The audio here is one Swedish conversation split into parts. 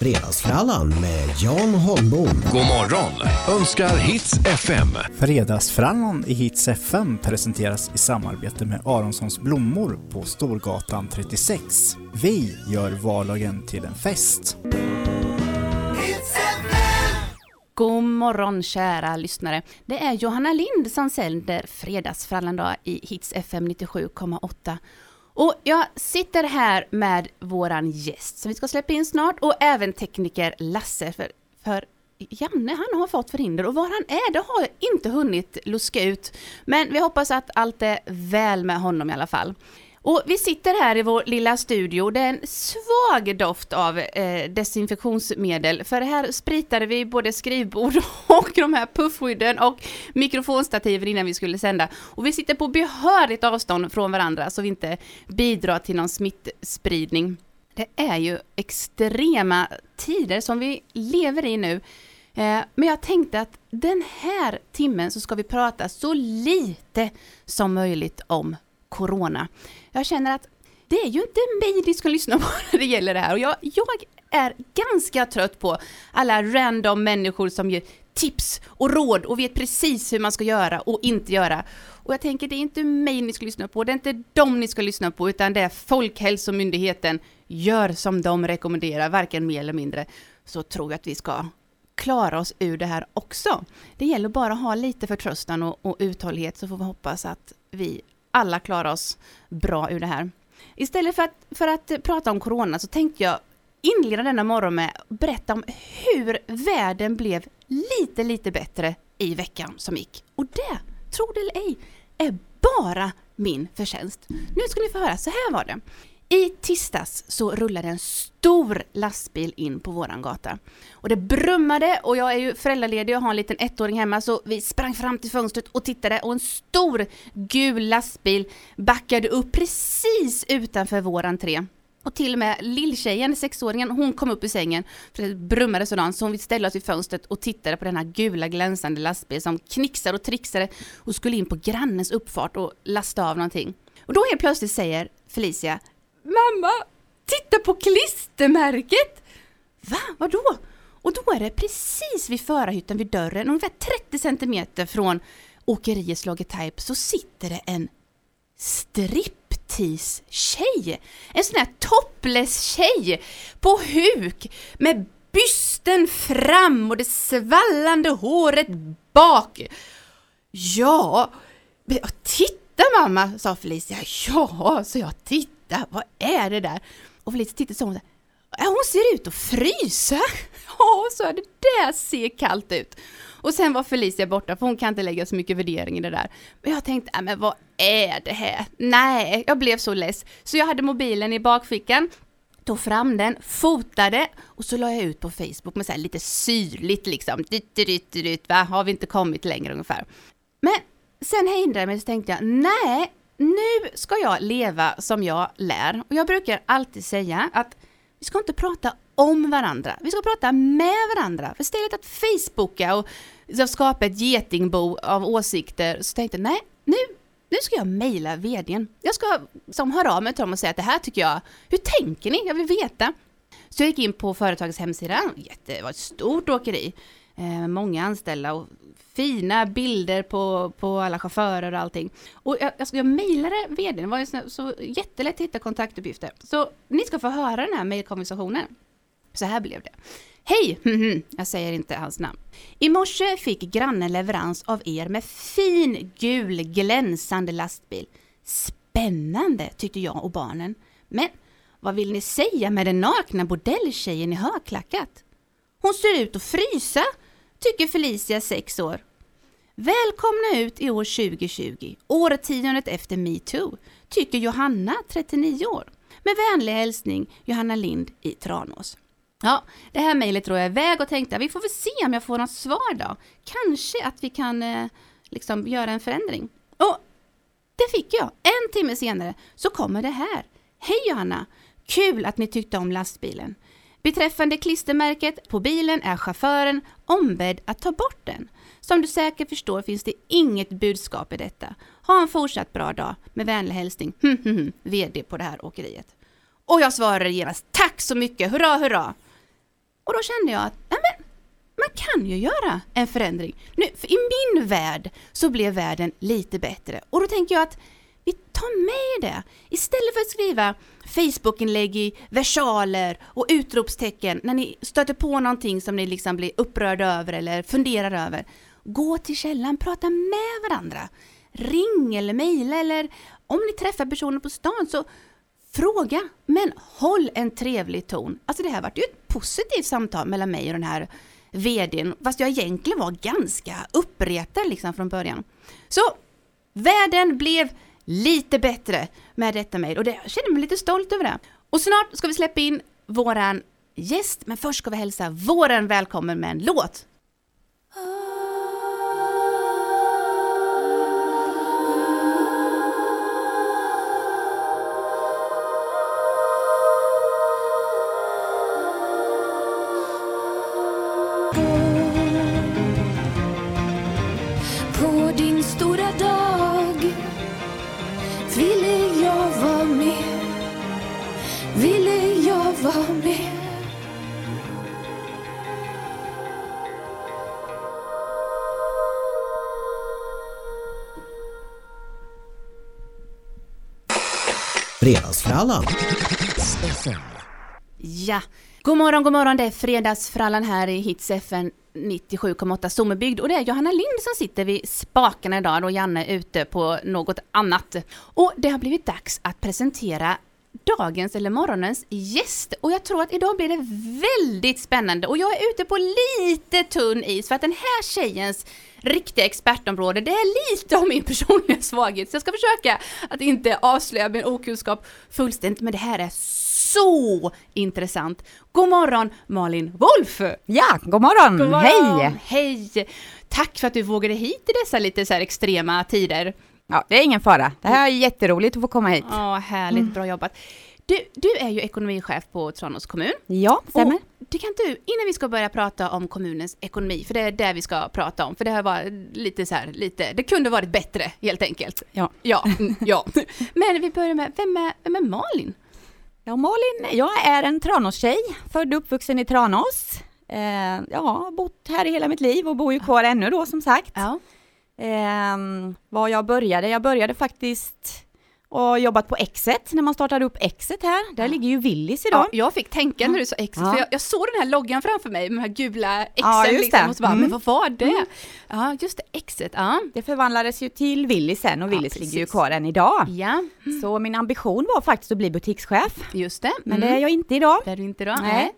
Fredagsfrallan med Jan Holmbom. God morgon önskar Hits FM. Fredagsfrallan i Hits FM presenteras i samarbete med Aronssons blommor på Storgatan 36. Vi gör vardagen till en fest. God morgon kära lyssnare. Det är Johanna Lind som sänder Fredagsfrallan i Hits FM 97,8. Och jag sitter här med våran gäst som vi ska släppa in snart och även tekniker Lasse. För, för Janne han har fått förhinder och var han är det har jag inte hunnit luska ut. Men vi hoppas att allt är väl med honom i alla fall. Och vi sitter här i vår lilla studio, det är en svag doft av eh, desinfektionsmedel, för här spritade vi både skrivbord och de här puffskydden och mikrofonstativen innan vi skulle sända. Och vi sitter på behörigt avstånd från varandra så vi inte bidrar till någon smittspridning. Det är ju extrema tider som vi lever i nu. Eh, men jag tänkte att den här timmen så ska vi prata så lite som möjligt om corona. Jag känner att det är ju inte mig ni ska lyssna på när det gäller det här och jag, jag är ganska trött på alla random människor som ger tips och råd och vet precis hur man ska göra och inte göra. Och jag tänker det är inte mig ni ska lyssna på, det är inte dem ni ska lyssna på utan det är Folkhälsomyndigheten. Gör som de rekommenderar, varken mer eller mindre. Så tror jag att vi ska klara oss ur det här också. Det gäller bara att ha lite förtröstan och, och uthållighet så får vi hoppas att vi alla klarar oss bra ur det här. Istället för att, för att prata om corona så tänkte jag inleda denna morgon med att berätta om hur världen blev lite, lite bättre i veckan som gick. Och det, tro det eller ej, är bara min förtjänst. Nu ska ni få höra, så här var det. I tisdags så rullade en stor lastbil in på våran gata. Och det brummade och jag är ju föräldraledig och har en liten ettåring hemma så vi sprang fram till fönstret och tittade och en stor gul lastbil backade upp precis utanför vår entré. Och till och med lilltjejen, sexåringen, hon kom upp ur sängen för det brummade sådant så hon fick ställa sig vid fönstret och tittade på den här gula glänsande lastbil som knixade och trixade och skulle in på grannens uppfart och lasta av någonting. Och då helt plötsligt säger Felicia Mamma, titta på klistermärket! Va, vadå? Och då är det precis vid förarhytten vid dörren, ungefär 30 centimeter från åkeriets Logotype så sitter det en striptease-tjej. En sån här topless-tjej på huk med bysten fram och det svallande håret bak. Ja, titta mamma, sa Felicia. Ja, så jag tittade titta, vad är det där? Och Felicia tittade så hon sa, hon ser ut att frysa. Ja, så det där ser kallt ut. Och sen var Felicia borta, för hon kan inte lägga så mycket värdering i det där. Men jag tänkte, äh, men vad är det här? Nej, jag blev så less. Så jag hade mobilen i bakfickan, tog fram den, fotade och så la jag ut på Facebook med så lite syrligt liksom. Dyt, dyt, dyt, va? Har vi inte kommit längre ungefär? Men sen hindrade jag mig så tänkte jag, nej, nu ska jag leva som jag lär. Och jag brukar alltid säga att vi ska inte prata om varandra, vi ska prata med varandra. För istället att Facebooka och liksom skapa ett getingbo av åsikter, så tänkte jag nej, nu, nu ska jag mejla vdn. Jag ska som höra av mig till dem och säga att det här tycker jag, hur tänker ni? Jag vill veta. Så jag gick in på företagets hemsida, det var ett stort åkeri, med många anställda och fina bilder på, på alla chaufförer och allting. Och jag, alltså jag mejlade vdn, det var ju så, så jättelätt att hitta kontaktuppgifter. Så ni ska få höra den här mejlkonversationen. Så här blev det. Hej! Jag säger inte hans namn. I morse fick grannen leverans av er med fin gul glänsande lastbil. Spännande tyckte jag och barnen. Men vad vill ni säga med den nakna bordelltjejen i högklackat? Hon ser ut att frysa, tycker Felicia, sex år. Välkomna ut i år 2020, årtiondet efter metoo, tycker Johanna, 39 år. Med vänlig hälsning Johanna Lind i Tranås. Ja, det här mejlet tror jag är väg och tänkte vi får väl se om jag får något svar då. Kanske att vi kan eh, liksom göra en förändring. Och det fick jag. En timme senare så kommer det här. Hej Johanna! Kul att ni tyckte om lastbilen. Beträffande klistermärket på bilen är chauffören ombedd att ta bort den. Som du säkert förstår finns det inget budskap i detta. Ha en fortsatt bra dag. Med vänlig hälsning, hm, hm, hm, VD på det här åkeriet. Och jag svarade genast, tack så mycket, hurra hurra! Och då kände jag att men, man kan ju göra en förändring. Nu, för I min värld så blev världen lite bättre. Och då tänker jag att vi tar med det. Istället för att skriva Facebookinlägg i versaler och utropstecken när ni stöter på någonting som ni liksom blir upprörda över eller funderar över. Gå till källan, prata med varandra. Ring eller mejla eller om ni träffar personer på stan så fråga, men håll en trevlig ton. Alltså det här vart ju ett positivt samtal mellan mig och den här VDn, fast jag egentligen var ganska uppretad liksom från början. Så världen blev lite bättre med detta mejl och det, jag känner mig lite stolt över det. Och snart ska vi släppa in våran gäst, men först ska vi hälsa våren välkommen med en låt. Ah. Fredagsfrallan. Ja, god morgon, god morgon, det är Fredagsfrallan här i Hits FN 97,8 Sommerbygd och det är Johanna Lind som sitter vid spakarna idag och Janne är ute på något annat. Och det har blivit dags att presentera dagens eller morgonens gäst. Och jag tror att idag blir det väldigt spännande. Och jag är ute på lite tunn is för att den här tjejens riktiga expertområde, det är lite om min personliga svaghet så jag ska försöka att inte avslöja min okunskap fullständigt men det här är så intressant. God morgon Malin Wolf! Ja, god morgon! God morgon. Hej! Hej! Tack för att du vågade hit i dessa lite så här extrema tider. Ja, det är ingen fara. Det här är jätteroligt att få komma hit. Ja, härligt, bra jobbat. Du, du är ju ekonomichef på Tranås kommun. Ja, stämmer. Och det kan du, innan vi ska börja prata om kommunens ekonomi, för det är det vi ska prata om, för det här var lite så här, lite, det kunde varit bättre helt enkelt. Ja. Ja, mm, ja. Men vi börjar med, vem är, vem är Malin? Ja, Malin, jag är en Tranås-tjej, född och uppvuxen i Tranås. Eh, jag har bott här i hela mitt liv och bor ju kvar ännu då som sagt. Ja. Eh, var jag började? Jag började faktiskt och jobbat på Exet när man startade upp Exet här. Där ligger ju Willys idag. Ja, jag fick tänka när du sa Exit, Ja. för jag, jag såg den här loggan framför mig med de här gula Xen Ja, liksom, och så bara, Mm. men vad var det? Ja, just det, Exit, ja. Det förvandlades ju till Willys sen och Ja, Willys ligger ju kvar än idag. Ja, Så min ambition var faktiskt att bli butikschef. just det. Men det är jag inte idag. Det är du inte då? Nej.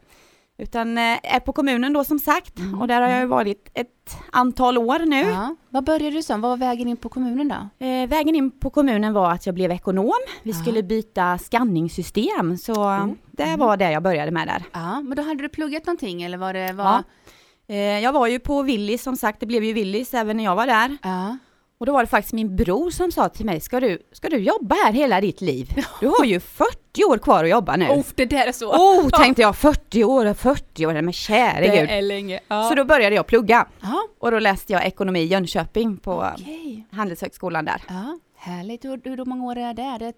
Utan eh, är på kommunen då som sagt Mm. och där har jag ju varit ett antal år nu. Ja. Vad började du som? Vad var vägen in på kommunen då? Eh, vägen in på kommunen var att jag blev ekonom. Vi Ja. skulle byta skanningssystem så Oh. det var det jag började med där. Ja, men då hade du pluggat någonting eller var det var... Ja. Eh, jag var ju på Willys som sagt, det blev ju Willys även när jag var där. Ja. Och då var det faktiskt min bror som sa till mig, ska du, ska du jobba här hela ditt liv? Du har ju 40 år kvar att jobba nu. Oh, det där är så... Oh, tänkte jag, 40 år, 40 år, men käre det gud. är länge. Ja. Så då började jag plugga. Ja, Och då läste jag ekonomi i Jönköping på okej. Handelshögskolan där. Ja, härligt. Hur, hur många år är det? det?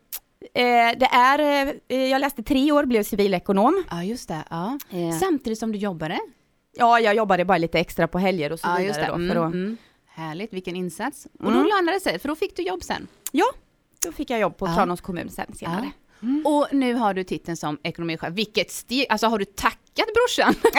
Eh, det är, eh, jag läste tre år, blev civilekonom. Ja, just det. Ja. Eh, Samtidigt som du jobbade? ja, jag jobbade bara lite extra på helger och så Ja, vidare just det. då. Mm, För att, mm. Härligt, vilken insats. Och Mm. då lönade det sig, för då fick du jobb sen. Ja, då fick jag jobb på Ja. Tranås kommun sen senare. Och nu har du titeln som ekonomichef. Vilket steg, alltså har du tackat brorsan?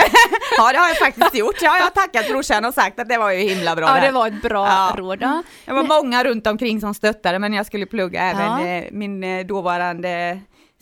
Ja, det har jag faktiskt gjort. Ja, jag har tackat brorsan och sagt att det var ju himla bra ja, det. det var ett bra Ja. råd. Ja. Det var många runt omkring som stöttade men jag skulle plugga även Ja. eh, min eh, dåvarande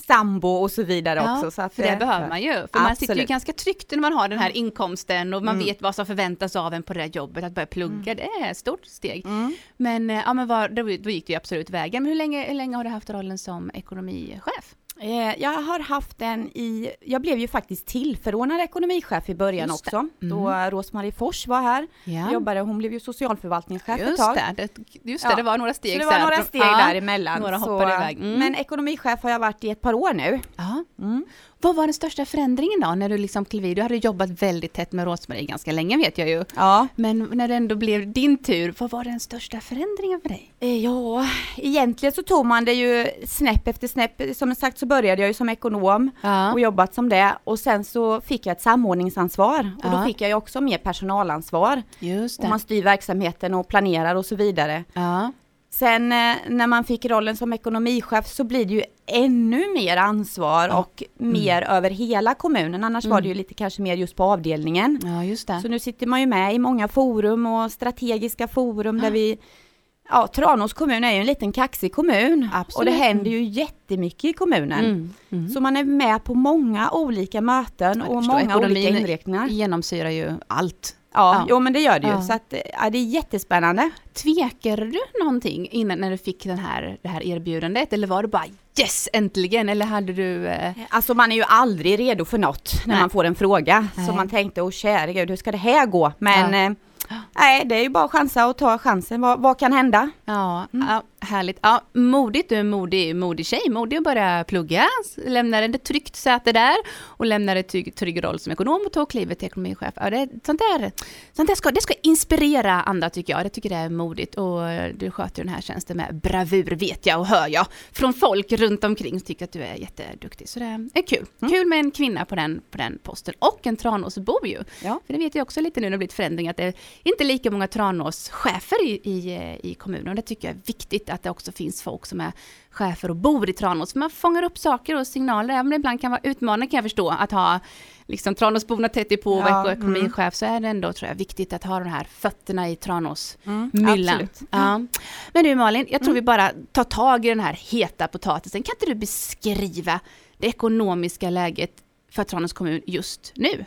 sambo och så vidare Ja, också. Så att, för det eh, behöver man ju. För man sitter ju Absolut. ganska tryggt när man har den här inkomsten och man Mm. vet vad som förväntas av en på det här jobbet. Att börja plugga, det är ett stort steg. Mm. Men, eh, ja, men var, då, då gick det ju absolut vägen. Men hur länge, hur länge har du haft rollen som ekonomichef? Eh, Jag har haft den i, jag blev ju faktiskt tillförordnad ekonomichef i början också. Då Mm. Rosmarie Fors var här. Ja, Jobbade, hon blev ju socialförvaltningschef ett just tag. det. Just det, Ja. det var några steg Så det var några steg Ja, däremellan. några så, hoppade iväg. Mm. Men ekonomichef har jag varit i ett par år nu. Ja. Mm. Vad var den största förändringen då när du liksom klev i? Du hade jobbat väldigt tätt med Rosmarie ganska länge vet jag ju. Ja. Men när det ändå blev din tur, vad var den största förändringen för dig? Eh, Ja, egentligen så tog man det ju snäpp efter snäpp. Som sagt så började jag ju som ekonom Ja. och jobbat som det och sen så fick jag ett samordningsansvar och Ja. då fick jag ju också mer personalansvar. Just Och man styr verksamheten och planerar och så vidare. Ja. Sen eh, när man fick rollen som ekonomichef så blir det ju ännu mer ansvar Ja. och mer över hela kommunen. Annars var det ju Mm. lite kanske mer just på avdelningen. ja, just det. Så nu sitter man ju med i många forum och strategiska forum där vi Ja, Tranås kommun är ju en liten kaxig kommun och Absolut. det händer ju jättemycket i kommunen. Mm. Mm. Så man är med på många olika möten och många olika inriktningar. genomsyrar ju allt. Ja, Ja. jo men det gör det ju. Ja. Så att, ja, det är jättespännande. Tvekade du någonting innan när du fick den här, det här erbjudandet? Eller var det bara yes, äntligen? Eller hade du... Eh... Alltså man är ju aldrig redo för något när Nej. man får en fråga. Nej. Så man tänkte, åh käre gud, hur ska det här gå? Men Ja. eh, nej, det är ju bara att chansa och ta chansen. Vad, vad kan hända? Ja, ja, härligt. Ja, modigt, du är en modig, modig tjej. Modig att börja plugga, lämnar ett tryggt säte där och lämnar ett trygg, trygg roll som ekonom och tog klivet till ekonomichef. Ja, det, sånt där, sånt där ska, det ska inspirera andra tycker jag. Det tycker jag är modigt och du sköter den här tjänsten med bravur vet jag och hör jag från folk runt omkring som tycker att du är jätteduktig. Så det är kul. Kul med en kvinna på den, på den posten och en Tranåsbo ju. Ja. För det vet jag också lite nu när det blivit förändring att det är inte lika många Tranås-chefer i, i, eh, i kommunen. Och det tycker jag är viktigt att det också finns folk som är chefer och bor i Tranås. Man fångar upp saker och signaler, även om det ibland kan vara utmanande kan jag förstå att ha liksom Tranåsborna tätt i på Ja, och ekonomichef så är det ändå tror jag viktigt att ha de här fötterna i Tranås Mm, absolut. Ja. Men du Malin, jag tror vi bara tar tag i den här heta potatisen. Kan inte du beskriva det ekonomiska läget för Tranås kommun just nu?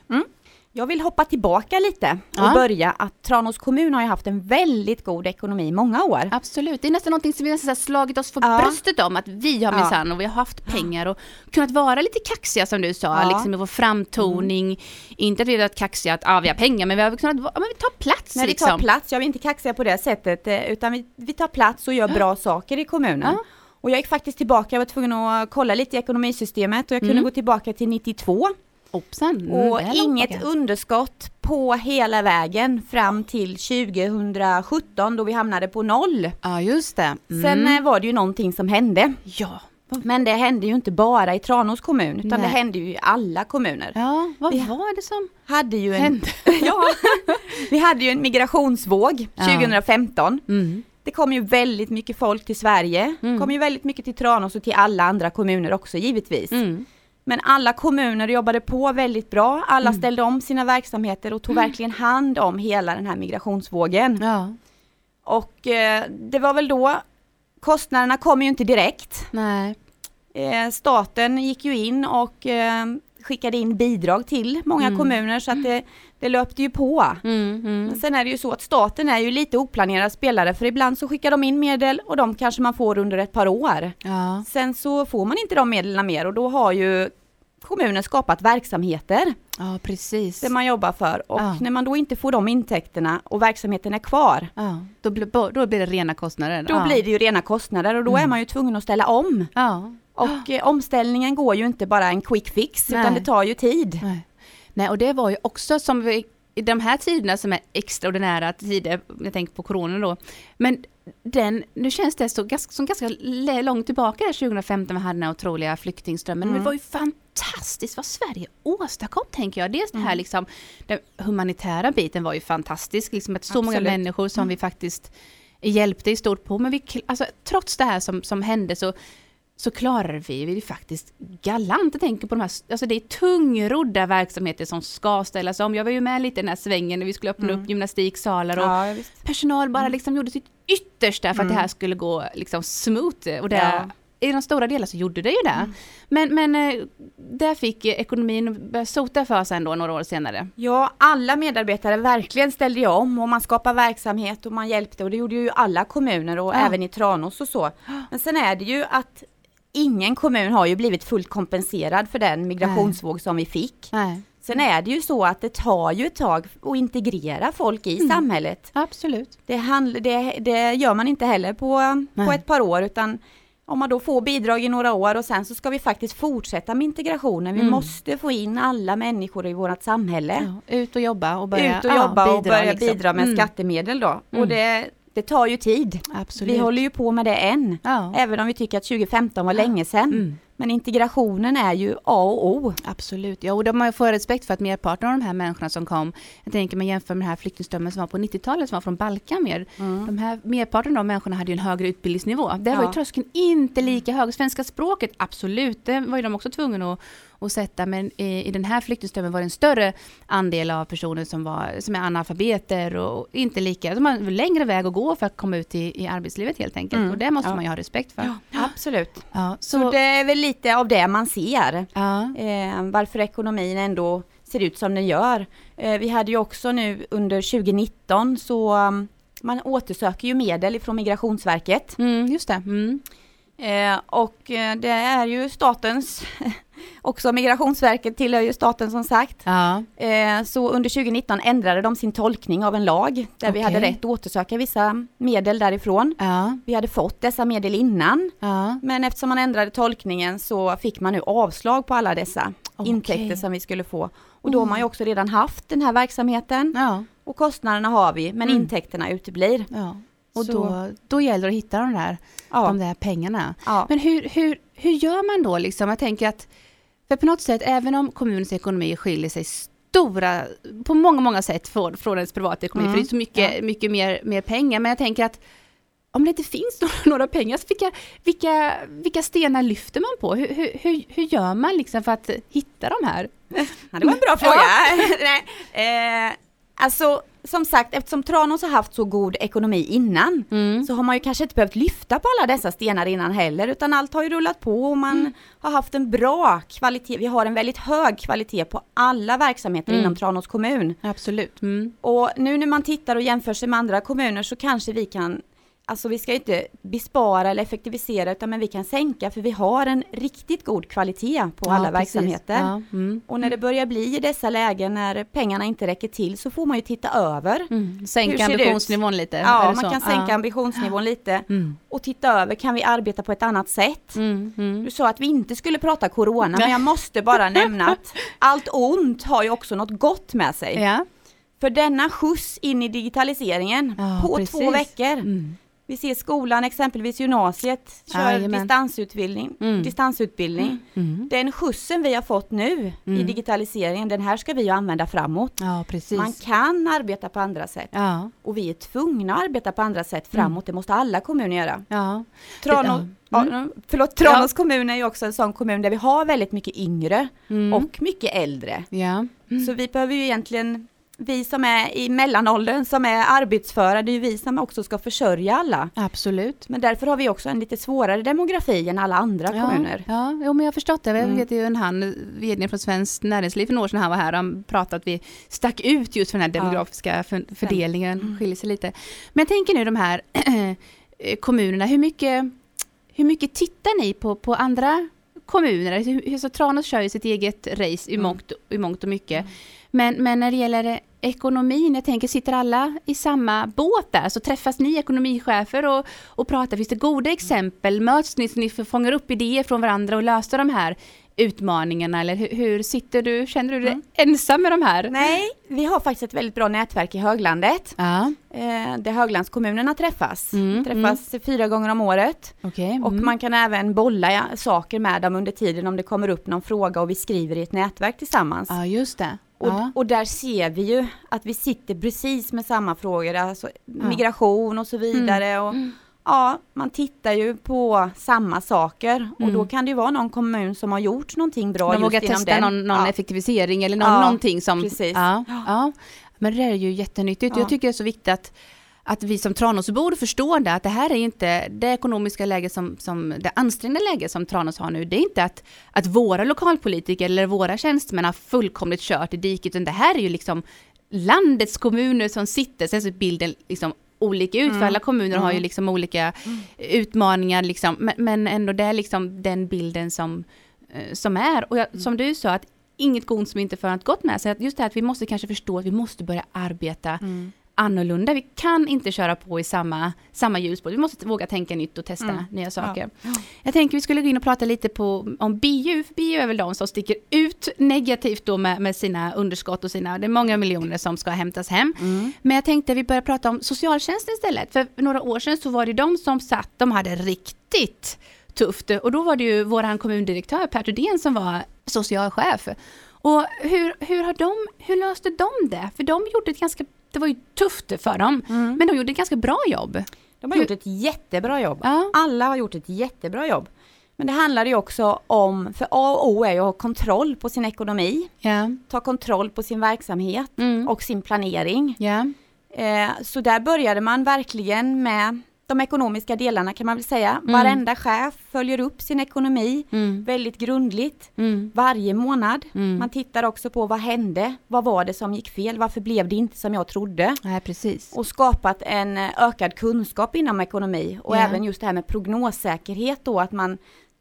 Jag vill hoppa tillbaka lite och Ja. börja att Tranås kommun har ju haft en väldigt god ekonomi i många år. Absolut, det är nästan någonting som vi har slagit oss för Ja. bröstet om, att vi har Ja. minsann och vi har haft pengar och kunnat vara lite kaxiga som du sa, Ja. Mm. liksom i vår framtoning. Inte att vi har varit kaxiga att ah, vi har pengar, men vi har kunnat ja, men vi tar plats vi liksom. tar plats, jag vill inte kaxiga på det sättet, eh, utan vi, vi tar plats och gör bra saker i kommunen. Ja. Och jag gick faktiskt tillbaka, jag var tvungen att kolla lite i ekonomisystemet och jag kunde Mm. gå tillbaka till 92 Hoppsan, mm, och det långt inget baka. underskott på hela vägen fram till 2017 då vi hamnade på noll. Ja, just det. Mm. Sen eh, var det ju någonting som hände. Ja. Men det hände ju inte bara i Tranås kommun utan det Nej. hände ju i alla kommuner. Ja, vad Vi- var det som Hade ju en, hände? ja, vi hade ju en migrationsvåg Ja. 2015. Mm. Det kom ju väldigt mycket folk till Sverige, Mm. kom ju väldigt mycket till Tranås och till alla andra kommuner också givetvis. Mm. Men alla kommuner jobbade på väldigt bra, alla Mm. ställde om sina verksamheter och tog verkligen hand om hela den här migrationsvågen. Ja, Och eh, det var väl då, kostnaderna kom ju inte direkt. nej. Eh, staten gick ju in och eh, skickade in bidrag till många Mm. kommuner så att det, det löpte ju på. Mm, mm. Men sen är det ju så att staten är ju lite oplanerad spelare för ibland så skickar de in medel och de kanske man får under ett par år. Ja, Sen så får man inte de medlen mer och då har ju kommunen skapat verksamheter ja, precis. där man jobbar för och Ja. när man då inte får de intäkterna och verksamheten är kvar Ja, då blir, då blir det rena kostnader. då ja. blir det ju rena kostnader och då är Mm. man ju tvungen att ställa om. Ja, Och eh, omställningen går ju inte bara en quick fix Nej. utan det tar ju tid. Nej. Nej, och det var ju också som vi, i de här tiderna som är extraordinära tider, jag tänker på corona då, men den, nu känns det så, ganska, som ganska långt tillbaka där 2015 vi hade den här otroliga flyktingströmmen, men Mm. det var ju fantastiskt vad Sverige åstadkom tänker jag. Dels det här Mm. liksom, den humanitära biten var ju fantastisk, liksom att så många Absolut. människor som Mm. vi faktiskt hjälpte i stort på, men vi, alltså, trots det här som, som hände så så klarar vi det faktiskt galant. Jag tänker på de här, alltså det är tungrodda verksamheter som ska ställas om. Jag var ju med lite i den här svängen när vi skulle öppna Mm. upp gymnastiksalar och Ja, personal bara liksom gjorde sitt yttersta för att Mm. det här skulle gå liksom smooth. Och det, Ja. I de stora delar så gjorde det ju det. Mm. Men, men eh, där fick ekonomin börja sota för sig ändå några år senare. Ja, alla medarbetare verkligen ställde ju om och man skapade verksamhet och man hjälpte och det gjorde ju alla kommuner och Ja. även i Tranås och så. Men sen är det ju att ingen kommun har ju blivit fullt kompenserad för den migrationsvåg som vi fick. Nej. Sen är det ju så att det tar ju ett tag att integrera folk i Mm. samhället. Absolut. Det, handl- det, det gör man inte heller på, på Nej. ett par år utan om man då får bidrag i några år och sen så ska vi faktiskt fortsätta med integrationen. Vi Mm. måste få in alla människor i vårt samhälle. Ja, ut och jobba och börja Ut och ja, jobba och börja liksom. bidra med Mm, skattemedel då. Mm. Och det, det tar ju tid. Absolut. Vi håller ju på med det än. ja. Även om vi tycker att 2015 var länge sedan. Mm. Men integrationen är ju A och O. Absolut, ja och de har ju fått respekt för att merparten av de här människorna som kom, jag tänker man jämför med den här flyktingströmmen som var på 90-talet som var från Balkan mer. De här, merparten av de människorna hade ju en högre utbildningsnivå. Där var ju Ja. tröskeln inte lika hög. Svenska språket, absolut, det var ju de också tvungna att, att sätta, men i, i den här flyktingströmmen var det en större andel av personer som, var, som är analfabeter och inte lika, de har längre väg att gå för att komma ut i, i arbetslivet helt enkelt. Mm. Och det måste Ja. man ju ha respekt för. Absolut. Ja, Så, så, det är väl lite av det man ser. ja. Eh, varför ekonomin ändå ser ut som den gör. Eh, vi hade ju också nu under 2019 så um, man återsöker ju medel ifrån Migrationsverket. Mm, just det. Mm. Eh, och eh, det är ju statens, också Migrationsverket tillhör ju staten som sagt. Ja. Eh, så under 2019 ändrade de sin tolkning av en lag där vi Okej. hade rätt att återsöka vissa medel därifrån. Ja. Vi hade fått dessa medel innan, Ja. men eftersom man ändrade tolkningen så fick man nu avslag på alla dessa Okej. intäkter som vi skulle få. Och då har man ju också redan haft den här verksamheten och kostnaderna har vi, men Mm. intäkterna uteblir. Och då, då gäller det att hitta de där, Ja, de där pengarna. ja. Men hur, hur, hur gör man då liksom? Jag tänker att, för på något sätt, även om kommunens ekonomi skiljer sig stora, på många, många sätt från, från ens privata ekonomi, Mm. för det är så mycket, mycket mer, mer pengar, men jag tänker att om det inte finns några, några pengar, så vilka, vilka, vilka stenar lyfter man på? Hur, hur, hur, gör man liksom för att hitta de här? Ja, det var en bra fråga. Nej, eh, alltså, som sagt, eftersom Tranås har haft så god ekonomi innan så har man ju kanske inte behövt lyfta på alla dessa stenar innan heller, utan allt har ju rullat på och man har haft en bra kvalitet. Vi har en väldigt hög kvalitet på alla verksamheter Mm. inom Tranås kommun. Absolut. Mm. Och nu när man tittar och jämför sig med andra kommuner så kanske vi kan Alltså vi ska inte bespara eller effektivisera utan men vi kan sänka för vi har en riktigt god kvalitet på alla Ja, precis. verksamheter. Ja, mm. Och när det börjar bli i dessa lägen när pengarna inte räcker till så får man ju titta över. Mm. Sänka ambitionsnivån lite? Ja, man så? kan sänka Ja. ambitionsnivån lite Mm. och titta över, kan vi arbeta på ett annat sätt? Mm. Mm. Du sa att vi inte skulle prata corona, men jag måste bara nämna att allt ont har ju också något gott med sig. Ja. För denna skjuts in i digitaliseringen Ja, på precis. två veckor. Mm. Vi ser skolan, exempelvis gymnasiet, kör Jajamän. distansutbildning. Mm. distansutbildning. Mm. Den skjutsen vi har fått nu i Mm. digitaliseringen, den här ska vi ju använda framåt. Ja. Man kan arbeta på andra sätt. Ja, Och vi är tvungna att arbeta på andra sätt framåt, det måste alla kommuner göra. ja. Tranås, Ja. förlåt, Tranås kommun är ju också en sån kommun där vi har väldigt mycket yngre Mm. och mycket äldre. Så vi behöver ju egentligen, vi som är i mellanåldern, som är arbetsföra, det är ju vi som också ska försörja alla. Absolut. Men därför har vi också en lite svårare demografi än alla andra kommuner. Ja, ja jo, men jag har förstått det. Jag Mm. vet ju en han, vd från Svenskt Näringsliv för några år sedan han var här, han pratade att vi stack ut just för den här demografiska för, fördelningen, Mm. skiljer sig lite. Men jag tänker nu de här eh, kommunerna, hur mycket, hur mycket tittar ni på, på andra kommuner? Hur- Så Tranås kör ju sitt eget race i, Mm. mångt, i mångt och mycket. Men, men när det gäller ekonomin, jag tänker, sitter alla i samma båt där? Så träffas ni ekonomichefer och, och pratar, finns det goda exempel? Möts ni så ni fångar upp idéer från varandra och löser de här utmaningarna? Eller hur, hur sitter du, känner du dig Mm. ensam med de här? Nej, vi har faktiskt ett väldigt bra nätverk i Höglandet, Ja, eh, där Höglandskommunerna träffas. Mm, träffas fyra gånger om året. okej. Och mm. man kan även bolla ja, saker med dem under tiden om det kommer upp någon fråga och vi skriver i ett nätverk tillsammans. Ja, just det. Och, Ja. och där ser vi ju att vi sitter precis med samma frågor, alltså migration och så vidare. Och, ja, man tittar ju på samma saker och då kan det ju vara någon kommun som har gjort någonting bra De vågar testa den. någon, någon ja. effektivisering eller någon, Ja, någonting som... precis. Ja, ja. Men det där är ju jättenyttigt. Ja. Jag tycker det är så viktigt att, att vi som Tranåsbor förstår det, att det här är inte det ekonomiska läge som, som det ansträngda läge som Tranås har nu. Det är inte att, att våra lokalpolitiker eller våra tjänstemän har fullkomligt kört i diket, utan det här är ju liksom landets kommuner som sitter, sen så bilden liksom olika. Ut, för alla kommuner har ju liksom olika utmaningar liksom, men, men ändå det är liksom den bilden som, eh, som är. Och jag, som du sa, att inget ont som inte för något gott med sig, just det här att vi måste kanske förstå att vi måste börja arbeta annorlunda. Vi kan inte köra på i samma, samma hjulspår. Vi måste våga tänka nytt och testa Mm. nya saker. Jag tänker vi skulle gå in och prata lite på, om BU, för BU är väl de som sticker ut negativt då med, med sina underskott och sina, det är många miljoner som ska hämtas hem. Men jag tänkte vi börjar prata om socialtjänsten istället. För några år sedan så var det de som satt, de hade riktigt tufft. Och då var det ju våran kommundirektör Per Thurdén som var socialchef. Och hur, hur, har de, hur löste de det? För de gjorde ett ganska, det var ju tufft för dem, men de gjorde ett ganska bra jobb. De har gjort ett jättebra jobb. Ja. Alla har gjort ett jättebra jobb. Men det handlar ju också om, för A och O är ju att ha kontroll på sin ekonomi, Ja. ta kontroll på sin verksamhet Mm. och sin planering. Ja. Eh, så där började man verkligen med de ekonomiska delarna kan man väl säga. Varenda chef följer upp sin ekonomi Mm. väldigt grundligt Mm. varje månad. Mm. Man tittar också på vad hände? Vad var det som gick fel? Varför blev det inte som jag trodde? Nej, precis. Och skapat en eh, ökad kunskap inom ekonomi och Ja. även just det här med prognossäkerhet då att man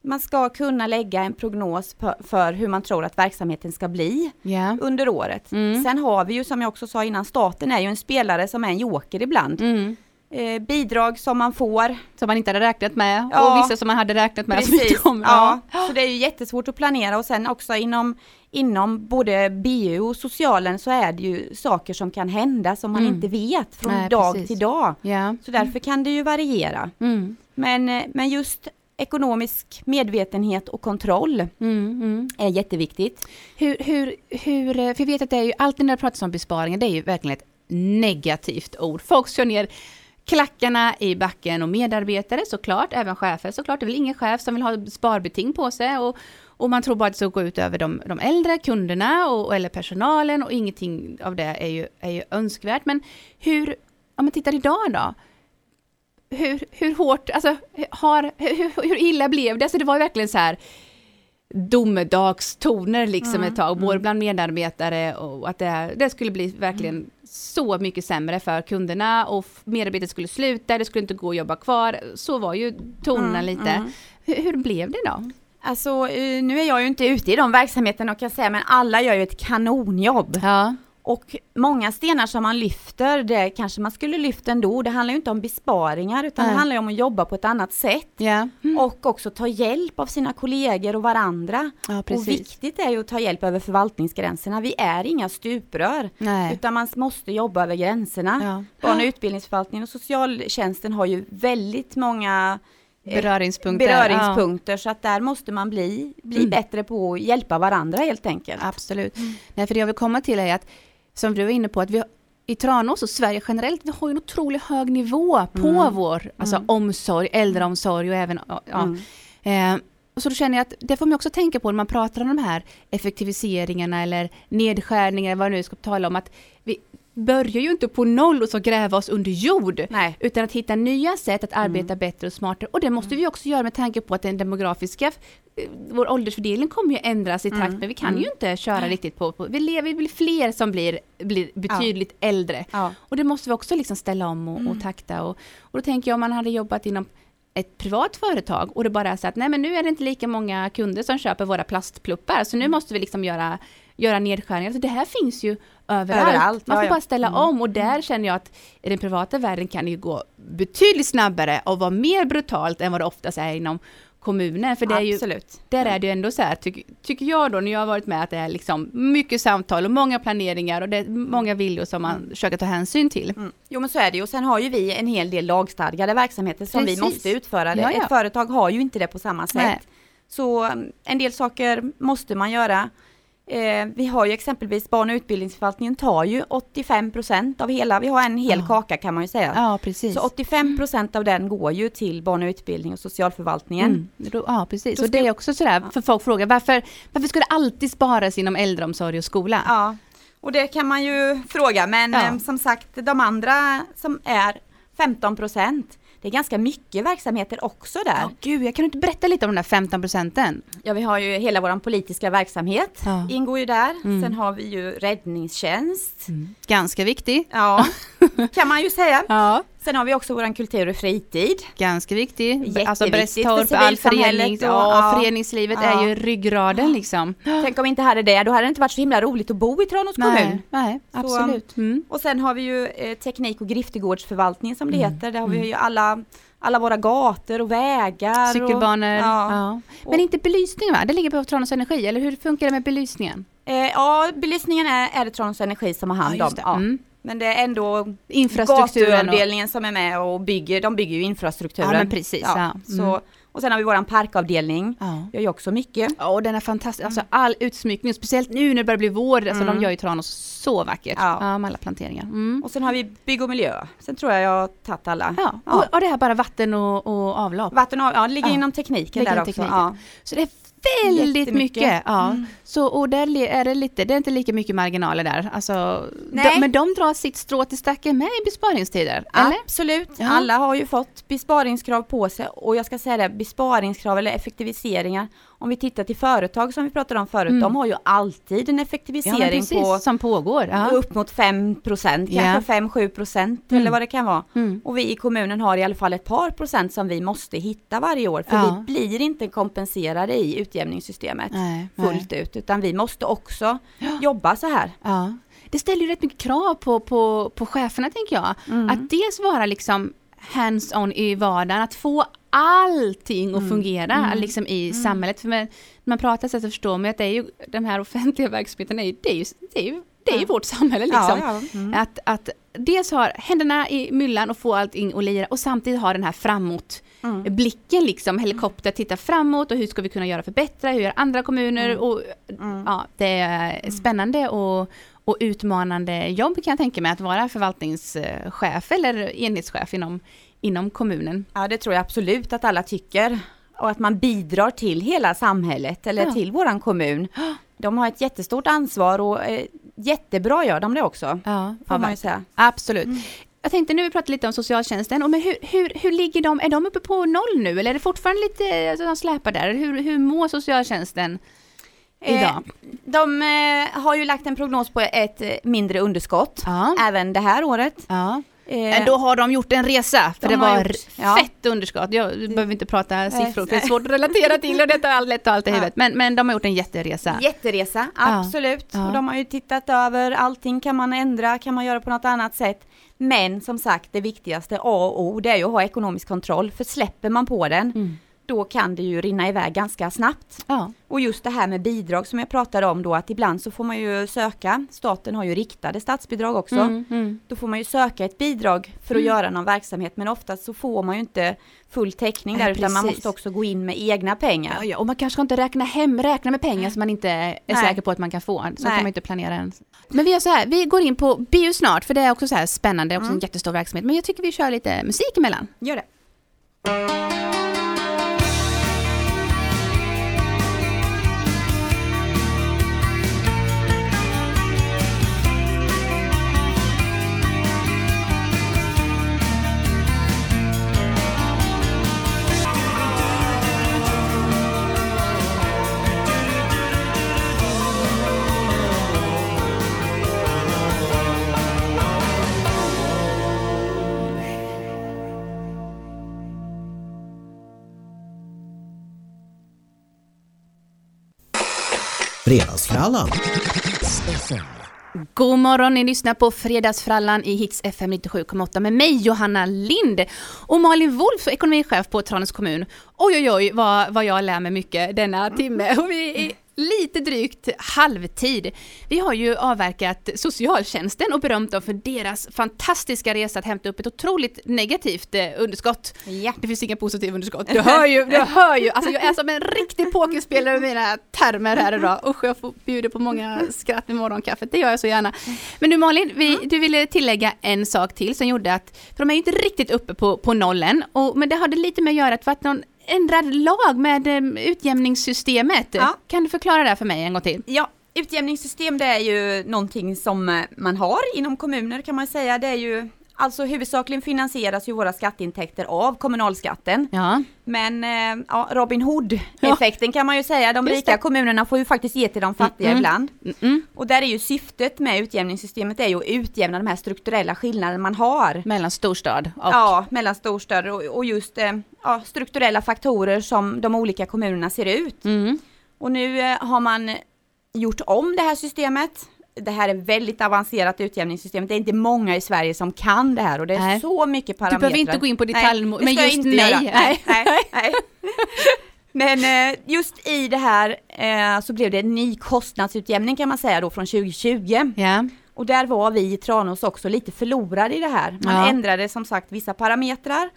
man ska kunna lägga en prognos för hur man tror att verksamheten ska bli Ja. under året. Mm. Sen har vi ju som jag också sa innan, staten är ju en spelare som är en joker ibland. Mm. Eh, bidrag som man får. Som man inte hade räknat med Ja. och vissa som man hade räknat med som inte Precis, kom. ja. Så det är ju jättesvårt att planera och sen också inom, inom både BU och socialen så är det ju saker som kan hända som man Mm. inte vet från Nej, dag precis. till dag. Ja. Så därför kan det ju variera. Mm. Men, eh, men just ekonomisk medvetenhet och kontroll Mm. Mm. är jätteviktigt. Hur, hur, hur, eh, för jag vet att det är ju alltid när det pratas om besparingar, det är ju verkligen ett negativt ord. Folk kör ner klackarna i backen och medarbetare såklart, även chefer såklart. Det är väl ingen chef som vill ha sparbeting på sig och, och man tror bara att det ska gå ut över de, de äldre kunderna och, eller personalen och ingenting av det är ju, är ju önskvärt. Men hur, om man tittar idag då, hur, hur hårt, alltså har, hur, hur illa blev det? Alltså det var ju verkligen så här domedagstoner liksom ett tag, både bland medarbetare och att det, det skulle bli verkligen så mycket sämre för kunderna och medarbetet skulle sluta, det skulle inte gå att jobba kvar. Så var ju tonerna lite. Hur, hur blev det då? Alltså eh, nu är jag ju inte ute i de verksamheterna och kan säga men alla gör ju ett kanonjobb. Ja. Och många stenar som man lyfter, det kanske man skulle lyfta ändå. Det handlar ju inte om besparingar utan Nej. det handlar om att jobba på ett annat sätt. Ja, Och också ta hjälp av sina kollegor och varandra. ja Och viktigt är ju att ta hjälp över förvaltningsgränserna. Vi är inga stuprör. Nej. Utan man måste jobba över gränserna. Ja. Barn och utbildningsförvaltningen och socialtjänsten har ju väldigt många eh, Beröringspunkter. beröringspunkter så att där måste man bli, bli Mm. bättre på att hjälpa varandra helt enkelt. Ja, absolut. Nej, för det jag vill komma till är att, som du var inne på, att vi i Tranås och Sverige generellt, vi har ju en otroligt hög nivå på vår alltså, omsorg, äldreomsorg och även ja, Mm. Eh, och så då känner jag att det får man också tänka på när man pratar om de här effektiviseringarna eller nedskärningar, vad nu ska tala om, att vi börjar ju inte på noll och så gräva oss under jord, Nej. utan att hitta nya sätt att arbeta bättre och smartare. Och det måste vi också göra med tanke på att den demografiska, eh, vår åldersfördelning kommer ju ändras i takt. Med, vi kan ju inte köra riktigt på, på vi lever, vi blir fler som blir, blir betydligt äldre. Ja. Och det måste vi också liksom ställa om och, och takta. Och, och då tänker jag om man hade jobbat inom ett privat företag och det bara är så att nej men nu är det inte lika många kunder som köper våra plastpluppar. Så nu måste vi liksom göra, göra nedskärningar. Så det här finns ju överallt. Överallt, Man får ja, ja. bara ställa om och där känner jag att i den privata världen kan det ju gå betydligt snabbare och vara mer brutalt än vad det oftast är inom kommunen. För det är ju, Absolut. där är det ju ändå så här, tycker, tycker jag då, när jag har varit med, att det är liksom mycket samtal och många planeringar och det är många viljor som man försöker ta hänsyn till. Mm. Jo men så är det ju. Och sen har ju vi en hel del lagstadgade verksamheter som Precis. vi måste utföra. Det. Ja, ja. Ett företag har ju inte det på samma sätt. Nej. Så mm, en del saker måste man göra. Eh, vi har ju exempelvis barn och utbildningsförvaltningen tar ju 85% av hela, vi har en hel Ja. kaka kan man ju säga. Ja, precis. Så 85% av den går ju till barn och utbildning och socialförvaltningen. Mm. Då, ja, precis. Då Och det är också sådär, för folk frågar varför, varför ska det alltid sparas inom äldreomsorg och skola? Ja, och det kan man ju fråga men Ja. eh, som sagt de andra som är 15% det är ganska mycket verksamheter också där. Ja, gud, jag kan inte berätta lite om de där 15 procenten? Ja, vi har ju hela vår politiska verksamhet Ja. ingår ju där. Mm. Sen har vi ju räddningstjänst. Ganska viktig. Ja, kan man ju säga. Ja, Sen har vi också våran kultur och fritid. ganska viktig. Alltså Brästorp, all förenings, och- ja, ja. föreningslivet Ja. är ju ryggraden liksom. Tänk om vi inte hade det, då hade det inte varit så himla roligt att bo i Tranås kommun. Nej, nej, Så, absolut. Mm. Och sen har vi ju eh, teknik och griftegårdsförvaltning som det Mm. heter. Där har vi ju alla, alla våra gator och vägar. Cykelbanor. Och, Ja. Men inte belysningen va? Det ligger på Tranås Energi, eller hur funkar det med belysningen? Eh, ja, belysningen är, är det Tranås Energi som har hand om. Ja. Mm. Men det är ändå gatuavdelningen som är med och bygger, de bygger ju infrastrukturen. Ja, men precis, ja. Mm. Så, och sen har vi våran parkavdelning, Ja. gör ju också mycket. Ja, och den är fantastisk. Alltså all utsmyckning, speciellt nu när det börjar bli vår, alltså de gör ju Tranås så vackert. Ja. Ja, med alla planteringar. Mm. Och sen har vi bygg och miljö. Sen tror jag jag har tagit alla. Ja, Ja. Och, och det här bara vatten och, och avlopp. Vatten och, ja, det ligger Ja. inom tekniken Ligger där inom också. tekniken. Ja. Så det är väldigt mycket. Ja. Mm. Så, och där är det lite, det är inte lika mycket marginaler där. Alltså, de, men de drar sitt strå till stacken med i besparingstider, eller? Absolut, Ja. alla har ju fått besparingskrav på sig och jag ska säga det, besparingskrav eller effektiviseringar. Om vi tittar till företag som vi pratade om förut, Mm. de har ju alltid en Ja, effektivisering precis, på som pågår. Ja. upp mot 5 procent, Ja. kanske 5-7 procent Mm. eller vad det kan vara. Mm. Och vi i kommunen har i alla fall ett par procent som vi måste hitta varje år, för Ja. vi blir inte kompenserade i utjämningssystemet Nej, nej. fullt ut, utan vi måste också Ja. jobba så här. Ja. Det ställer ju rätt mycket krav på, på, på cheferna tänker jag. Mm. Att dels vara liksom hands-on i vardagen, att få allting Mm. att fungera liksom i samhället. För när man pratar så, så förstår man att det är ju, den här offentliga verksamheten, är ju, det är ju, det är ju, det är ju Ja. vårt samhälle liksom. Ja, ja. Mm. Att, att dels ha händerna i myllan och få allting att lira och samtidigt ha den här framåt Mm. blicken liksom, helikopter, titta framåt och hur ska vi kunna göra förbättra, hur gör andra kommuner Mm. och ja, det är spännande och, och utmanande jobb kan jag tänka mig att vara förvaltningschef eller enhetschef inom, inom kommunen. Ja, det tror jag absolut att alla tycker. Och att man bidrar till hela samhället eller Ja. till våran kommun. De har ett jättestort ansvar och eh, jättebra gör de det också. Ja, Får man ju säga. Absolut. Jag tänkte nu vi pratar lite om socialtjänsten, och men hur, hur, hur ligger de, är de uppe på noll nu eller är det fortfarande lite alltså, de släpar där? Hur, hur mår socialtjänsten idag? Eh, de eh, har ju lagt en prognos på ett eh, mindre underskott. ja. Även det här året. ja. Men då har de gjort en resa, för De det var gjort- ja. fett underskott. Jag behöver inte prata siffror, för det är svårt att relatera till och detta är lätt och allt i huvudet. Men, men de har gjort en jätteresa. Jätteresa, absolut. Ja. Och de har ju tittat över, allting kan man ändra, kan man göra på något annat sätt. Men som sagt, det viktigaste A och O, det är ju att ha ekonomisk kontroll. För släpper man på den, Mm då kan det ju rinna iväg ganska snabbt. Ja. Och just det här med bidrag som jag pratade om då, att ibland så får man ju söka, staten har ju riktade statsbidrag också. Mm, mm. Då får man ju söka ett bidrag för att göra någon verksamhet, men oftast så får man ju inte full täckning där, Nej, utan man måste också gå in med egna pengar. Ja, ja, och man kanske inte räkna hem, räkna med pengar som man inte är Nej. säker på att man kan få. Så Nej. kan man inte planera ens. Men vi gör så här, vi går in på bio snart, för det är också så här spännande, också en jättestor verksamhet. Men jag tycker vi kör lite musik emellan. Gör det. Fredagsfrallan. God morgon, ni lyssnar på Fredagsfrallan i Hits FM 97,8 med mig Johanna Lind och Malin Wolf, ekonomichef på Tranås kommun. Oj oj oj vad, vad jag lär mig mycket denna timme och vi är lite drygt halvtid. Vi har ju avverkat socialtjänsten och berömt dem för deras fantastiska resa att hämta upp ett otroligt negativt eh, underskott. Ja. Det finns inga positiva underskott. Du hör ju, du hör ju. Alltså jag är som en riktig pokerspelare med mina termer här idag. Usch, jag får bjuda på många skratt med morgonkaffet. Det gör jag så gärna. Men du Malin, vi, du ville tillägga en sak till som gjorde att, för de är ju inte riktigt uppe på, på nollen, och, men det hade lite med att göra att någon ändrad lag med eh, utjämningssystemet. Ja. Kan du förklara det för mig en gång till? Ja, utjämningssystem det är ju någonting som eh, man har inom kommuner kan man säga. Det är ju alltså huvudsakligen finansieras ju våra skatteintäkter av kommunalskatten. Ja. Men eh, ja, Robin Hood-effekten kan man ju säga. De Just rika det. kommunerna får ju faktiskt ge till de fattiga Mm, ibland. Mm. Och där är ju syftet med utjämningssystemet är ju att utjämna de här strukturella skillnaderna man har. Mellan storstad och... Ja, mellan storstäder och, och just eh, ja, strukturella faktorer som de olika kommunerna ser ut. Mm. Och nu eh, har man gjort om det här systemet. Det här är väldigt avancerat utjämningssystem. Det är inte många i Sverige som kan det här och det är Nej. så mycket Du parametrar. behöver inte gå in på detalj, Nej, det men just inte nej. nej, nej, nej. Men eh, just i det här eh, så blev det en ny kostnadsutjämning kan man säga då från 2020. Ja. Och där var vi i Tranås också lite förlorade i det här. Man Ja. ändrade som sagt vissa parametrar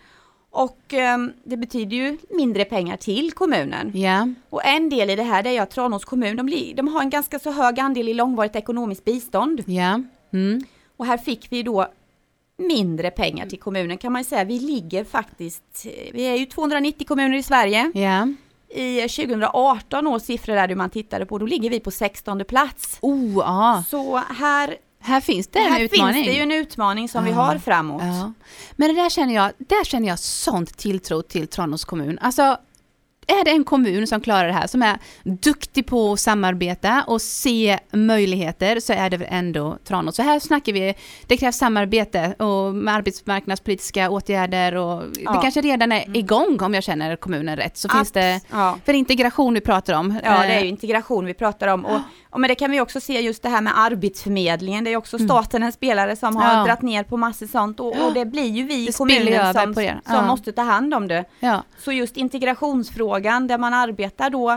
och eh, det betyder ju mindre pengar till kommunen. Ja. Och en del i det här det är att Tranås kommun, de, de har en ganska så hög andel i långvarigt ekonomiskt bistånd. Ja. Mm. Och här fick vi då mindre pengar till kommunen kan man ju säga. Vi ligger faktiskt, vi är ju 290 kommuner i Sverige. Ja. I 2018 års siffror där man tittade på, då ligger vi på 16 plats. Oh, ja. Så här, Här finns det en här utmaning. finns det ju en utmaning som vi Ja. har framåt. Ja. Men det där känner jag, där känner jag sånt tilltro till Tranås kommun. Alltså, är det en kommun som klarar det här, som är duktig på att samarbeta och se möjligheter, så är det väl ändå Tranås. Så här snackar vi, det krävs samarbete och med arbetsmarknadspolitiska åtgärder och det Ja. kanske redan är igång om jag känner kommunen rätt. Så finns det, för integration vi pratar om. Ja, det är eh, ju integration vi pratar om. Och, och men det kan vi också se just det här med arbetsförmedlingen. Det är också staten en spelare som har Mm. Ja. dragit ner på massor sånt och, och det blir ju vi i kommunen som, Ja. måste ta hand om det. Ja. Så just integrationsfrågan där man arbetar då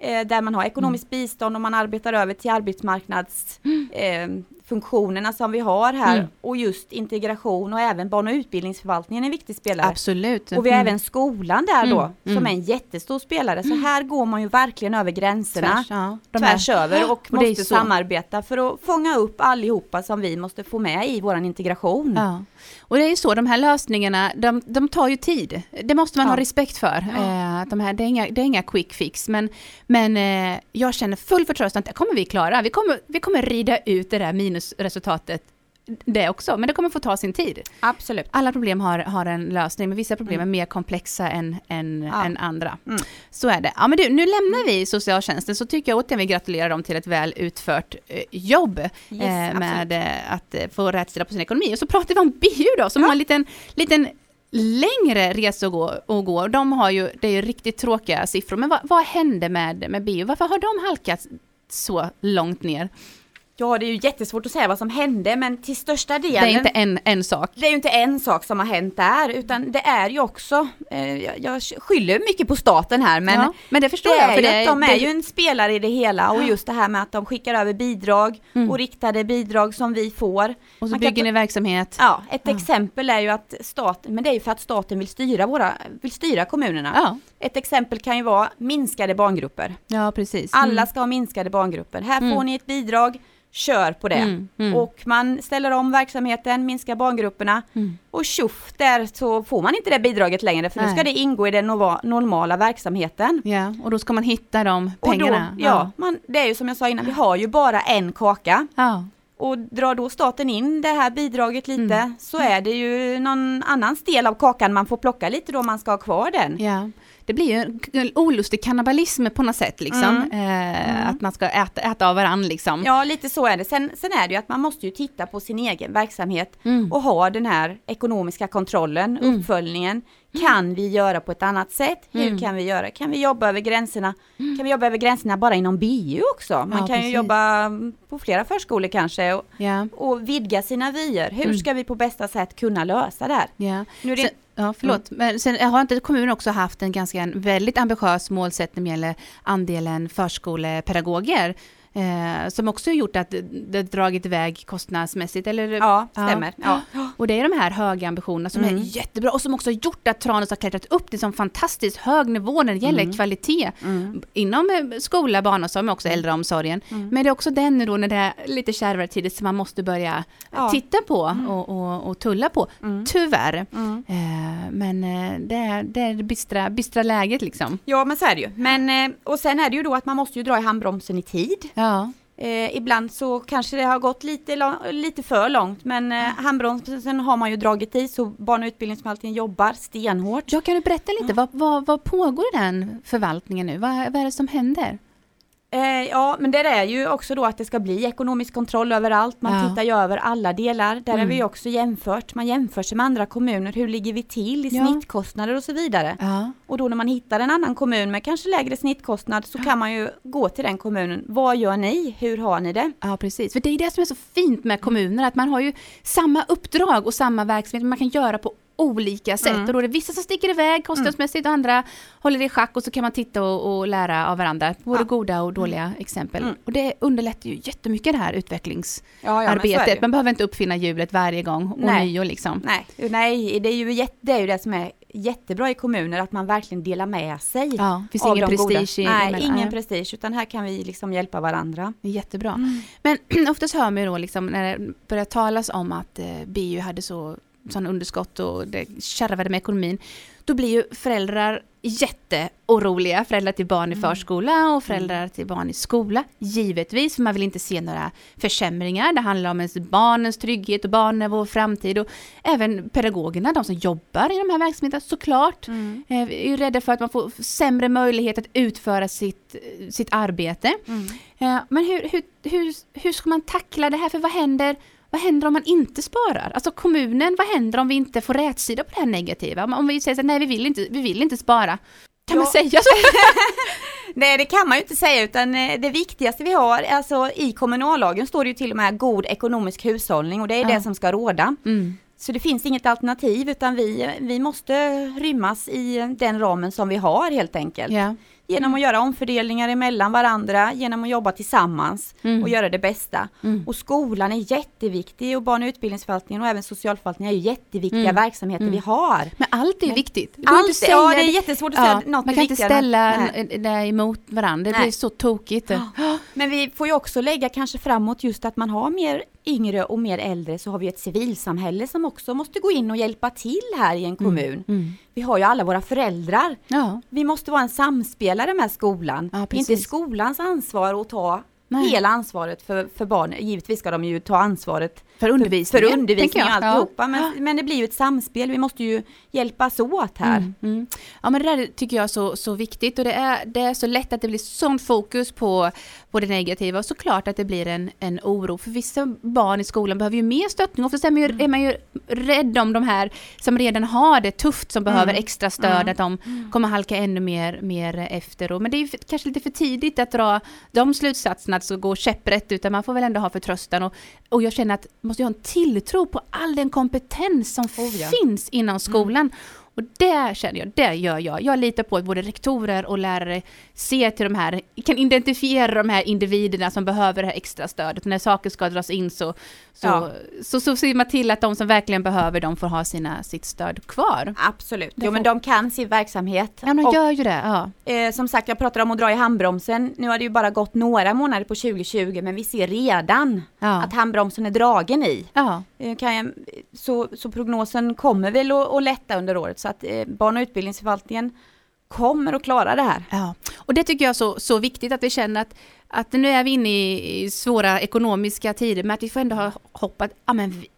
eh, där man har ekonomiskt Mm. bistånd och man arbetar över till arbetsmarknadsfunktionerna eh, funktionerna som vi har här Mm. och just integration och även barn och utbildningsförvaltningen är en viktig spelare. Absolut. Och vi har Mm. även skolan där då, Mm, som mm. är en jättestor spelare. Så här går man ju verkligen över gränserna. Tvärs, ja. Tvärs över och, Och måste samarbeta för att fånga upp allihopa som vi måste få med i våran integration. Ja. Och det är ju så, de här lösningarna, de, de tar ju tid. Det måste man Ja. ha respekt för. Eh, att de här, det, är inga, det är inga quick fix, men, men eh, jag känner full förtröstan att det kommer vi klara. Vi kommer, vi kommer rida ut det där minusresultatet, det också, men det kommer få ta sin tid. Absolut. Alla problem har, har en lösning, men vissa problem är mer komplexa än, än, Ja. än andra. Mm. Så är det. Ja, men du, nu lämnar vi socialtjänsten, så tycker jag återigen vi gratulerar dem till ett väl utfört eh, jobb Yes, eh, med eh, att eh, få rätt på sin ekonomi. Och så pratar vi om BIU då, som har en liten, liten längre resa att gå. Att gå. De har ju, det är ju riktigt tråkiga siffror, men vad, vad hände med, med BIU? Varför har de halkat så långt ner? Ja, det är ju jättesvårt att säga vad som hände, men till största Det delen är inte en, en sak. det är ju inte en sak som har hänt där, utan det är ju också, eh, jag, jag skyller mycket på staten här, men ja, men det förstår det jag. För det, att de är det, ju en spelare i det hela och just det här med att de skickar över bidrag Mm. och riktade bidrag som vi får. och så man kan bygger ta- ni verksamhet. Ja, ett Ja. exempel är ju att staten, men det är ju för att staten vill styra våra, vill styra kommunerna. Ja, Ett exempel kan ju vara minskade barngrupper. ja precis. Alla Mm. ska ha minskade barngrupper. Här Mm. får ni ett bidrag, kör på det. Mm, mm. Och man ställer om verksamheten, minskar barngrupperna Mm. och tjoff där så får man inte det bidraget längre för nu Nej. ska det ingå i den normala verksamheten. Ja, och då ska man hitta de Och då, pengarna. ja, man, det är ju som jag sa innan, vi har ju bara en kaka. ja. Och drar då staten in det här bidraget lite Mm. så är det ju någon annans del av kakan man får plocka lite då man ska ha kvar den. Ja, det blir ju en olustig kannibalism på något sätt liksom. Mm. Eh, Att man ska äta, äta av varandra liksom. Ja, lite så är det. Sen, sen är det ju att man måste ju titta på sin egen verksamhet Mm. och ha den här ekonomiska kontrollen, Mm. uppföljningen. Kan vi göra på ett annat sätt? Hur Mm. kan vi göra? Kan vi jobba över gränserna? Kan vi jobba över gränserna bara inom BU också? Man Ja, kan precis. ju jobba på flera förskolor kanske och, Ja, och vidga sina vyer. Hur Mm. ska vi på bästa sätt kunna lösa det här? ja. Nu är det, ja, förlåt. Men sen har inte kommunen också haft en ganska en väldigt ambitiös målsättning när det gäller andelen förskolepedagoger? Eh, som också har gjort att det, dragit iväg kostnadsmässigt, eller? ja, stämmer. Ja. Och det är de här höga ambitionerna som Mm. är jättebra och som också gjort att Tranås har klättrat upp till en fantastiskt hög nivå när det gäller Mm. kvalitet. Mm. Inom eh, skola, barnomsorg men också äldreomsorgen. Mm. Men det är också den då när det är lite kärvare tider som man måste börja Ja. titta på och, och, och tulla på. Mm. Tyvärr. Mm. Eh, men eh, det är det, är det bistra, bistra läget liksom. Ja, men så är det ju. Men, eh, och sen är det ju då att man måste ju dra i handbromsen i tid. Ja, Eh, ibland så kanske det har gått lite, lite för långt men eh, handbromsen har man ju dragit i så barn och utbildningsförvaltningen jobbar stenhårt. Ja, kan du berätta lite, vad, vad, vad pågår i den förvaltningen nu? Vad, vad är det som händer? Eh, ja, men det är ju också då att det ska bli ekonomisk kontroll överallt. Man Ja. tittar ju över alla delar. Där har Mm. vi ju också jämfört. Man jämför sig med andra kommuner. Hur ligger vi till i Ja. snittkostnader och så vidare. Ja, Och då när man hittar en annan kommun med kanske lägre snittkostnad så kan man ju gå till den kommunen. Vad gör ni? Hur har ni det? ja, precis. För det är det som är så fint med kommuner, att man har ju samma uppdrag och samma verksamhet, men man kan göra på olika sätt. Mm. Och då är det vissa som sticker iväg kostnadsmässigt och andra håller det i schack och så kan man titta och, och lära av varandra, både Ja. goda och dåliga exempel. Mm. Och det underlättar ju jättemycket det här Ja, ja, men utvecklingsarbetet. ju. Man behöver inte uppfinna hjulet varje gång och Nej. nio liksom. Nej, nej det, är ju jätte, det är ju det som är jättebra i kommuner, att man verkligen delar med sig. Ja, finns av ingen de goda. prestige i Nej, emellan. ingen Nej. prestige, utan här kan vi liksom hjälpa varandra. Jättebra. Mm. Men oftast hör man ju då liksom när det börjar talas om att eh, BU hade så sån underskott och det kärvade med ekonomin. Då blir ju föräldrar jätteoroliga, föräldrar till barn i Mm. förskola och föräldrar till barn i skola. Givetvis, för man vill inte se några försämringar. Det handlar om ens barnens trygghet och barnen vår framtid och även pedagogerna, de som jobbar i de här verksamheterna såklart. Mm. Eh, är ju rädda för att man får sämre möjlighet att utföra sitt, sitt arbete. Mm. Eh, Men hur, hur, hur, hur ska man tackla det här? För vad händer, vad händer om man inte sparar? Alltså kommunen, vad händer om vi inte får rätsida på det här negativa? Om- vi säger så här, nej vi vill inte, vi vill inte spara. Kan Ja. man säga så? Nej det kan man ju inte säga utan eh, det viktigaste vi har, alltså i kommunallagen står det ju till och med god ekonomisk hushållning och det är Ja. det som ska råda. Mm. Så det finns inget alternativ utan vi, vi måste rymmas i den ramen som vi har helt enkelt. Ja. Genom att göra omfördelningar emellan varandra, genom att jobba tillsammans Mm. och göra det bästa. Mm. Och skolan är jätteviktig och barn och utbildningsförvaltningen och även socialförvaltningen är ju jätteviktiga Mm. verksamheter Mm. vi har. Men allt är Men viktigt. Allt, säga ja det är jättesvårt att säga Ja, något man kan inte ställa det emot varandra, det Nej. blir så tokigt. Ja. Men vi får ju också lägga kanske framåt just att man har mer yngre och mer äldre så har vi ett civilsamhälle som också måste gå in och hjälpa till här i en kommun. Mm. Vi har ju alla våra föräldrar. Ja, Vi måste vara en samspelare med skolan. Ja, inte skolans ansvar att ta Nej. hela ansvaret för, för barnen. Givetvis ska de ju ta ansvaret för undervisning. för undervisning och alltihopa. Men, Ja. men det blir ju ett samspel. Vi måste ju hjälpas åt här. Mm, mm. Ja men det där tycker jag är så, så viktigt och det är, det är så lätt att det blir sånt fokus på, på det negativa och såklart att det blir en, en oro för vissa barn i skolan behöver ju mer stöttning. Oftast är man, ju, är man ju rädd om de här som redan har det tufft som behöver Mm. extra stöd Mm. att de kommer halka ännu mer, mer efter. Och, men det är ju kanske lite för tidigt att dra de slutsatserna att så gå käpprätt utan man får väl ändå ha förtröstan och, och jag känner att måste ju ha en tilltro på all den kompetens som Oh, ja. finns inom skolan. Och det känner jag, det gör jag. Jag litar på att både rektorer och lärare ser till de här, kan identifiera de här individerna som behöver det här extra stödet. När saker ska dras in så, så, Ja. så, så ser man till att de som verkligen behöver dem får ha sina, sitt stöd kvar. Absolut. Jo men de kan sin verksamhet. Ja, de Och, gör ju det. Ja. eh, som sagt, jag pratar om att dra i handbromsen. Nu har det ju bara gått några månader på 2020 men vi ser redan Ja. att handbromsen är dragen i. ja. Eh, kan jag, så, så prognosen kommer väl att, att lätta under året så att eh, barn och utbildningsförvaltningen kommer att klara det här. Ja, och det tycker jag är så, så viktigt att vi känner att, att nu är vi inne i, i svåra ekonomiska tider, men att vi får ändå ha hopp att ja, men vi,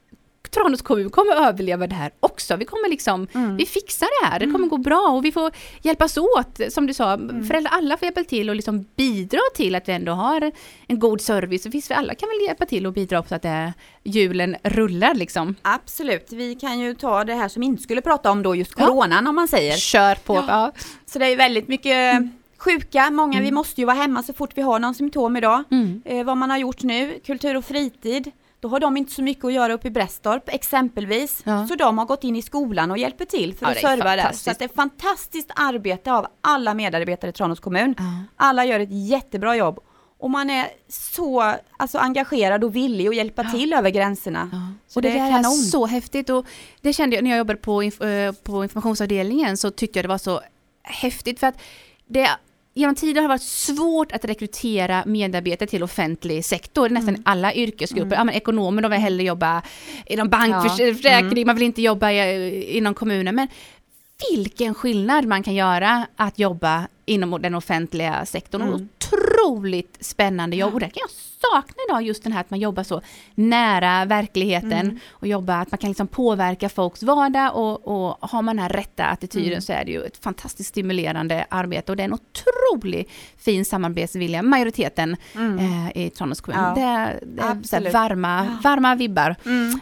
Tranås kommun kommer att överleva det här också. Vi kommer liksom, Mm. vi fixar det här, det kommer gå bra och vi får hjälpas åt, som du sa, Mm. föräldrar alla får hjälpa till och liksom bidra till att vi ändå har en god service. Visst, vi alla kan väl hjälpa till och bidra så att det, hjulen rullar liksom. Absolut, vi kan ju ta det här som vi inte skulle prata om då, just coronan om man säger. Kör på! Ja. Ja. Så det är väldigt mycket sjuka, många, vi måste ju vara hemma så fort vi har någon symptom idag. Mm. Eh, vad man har gjort nu, kultur och fritid, då har de inte så mycket att göra uppe i Brästorp exempelvis. Ja. Så de har gått in i skolan och hjälper till för Ja, att serva där. Så det är fantastiskt arbete av alla medarbetare i Tranås kommun. Ja. Alla gör ett jättebra jobb. Och man är så alltså, engagerad och villig att hjälpa till över gränserna. Ja. Och det, det är kanon. så häftigt och det kände jag när jag jobbade på, eh, på informationsavdelningen så tyckte jag det var så häftigt för att det genom tiden har det varit svårt att rekrytera medarbetare till offentlig sektor, nästan Mm. alla yrkesgrupper. Ja, men ekonomer de vill hellre jobba inom bank, Ja. Mm. man vill inte jobba i, inom kommunen. Men vilken skillnad man kan göra att jobba inom den offentliga sektorn. Mm. Otroligt spännande jobb och det kan jag saknar idag just den här att man jobbar så nära verkligheten och jobbar, att man kan liksom påverka folks vardag och, och har man den här rätta attityden så är det ju ett fantastiskt stimulerande arbete och det är en otroligt fin samarbetsvilja, majoriteten eh, i Tranås kommun. Ja, det, är- det är så varma, varma vibbar.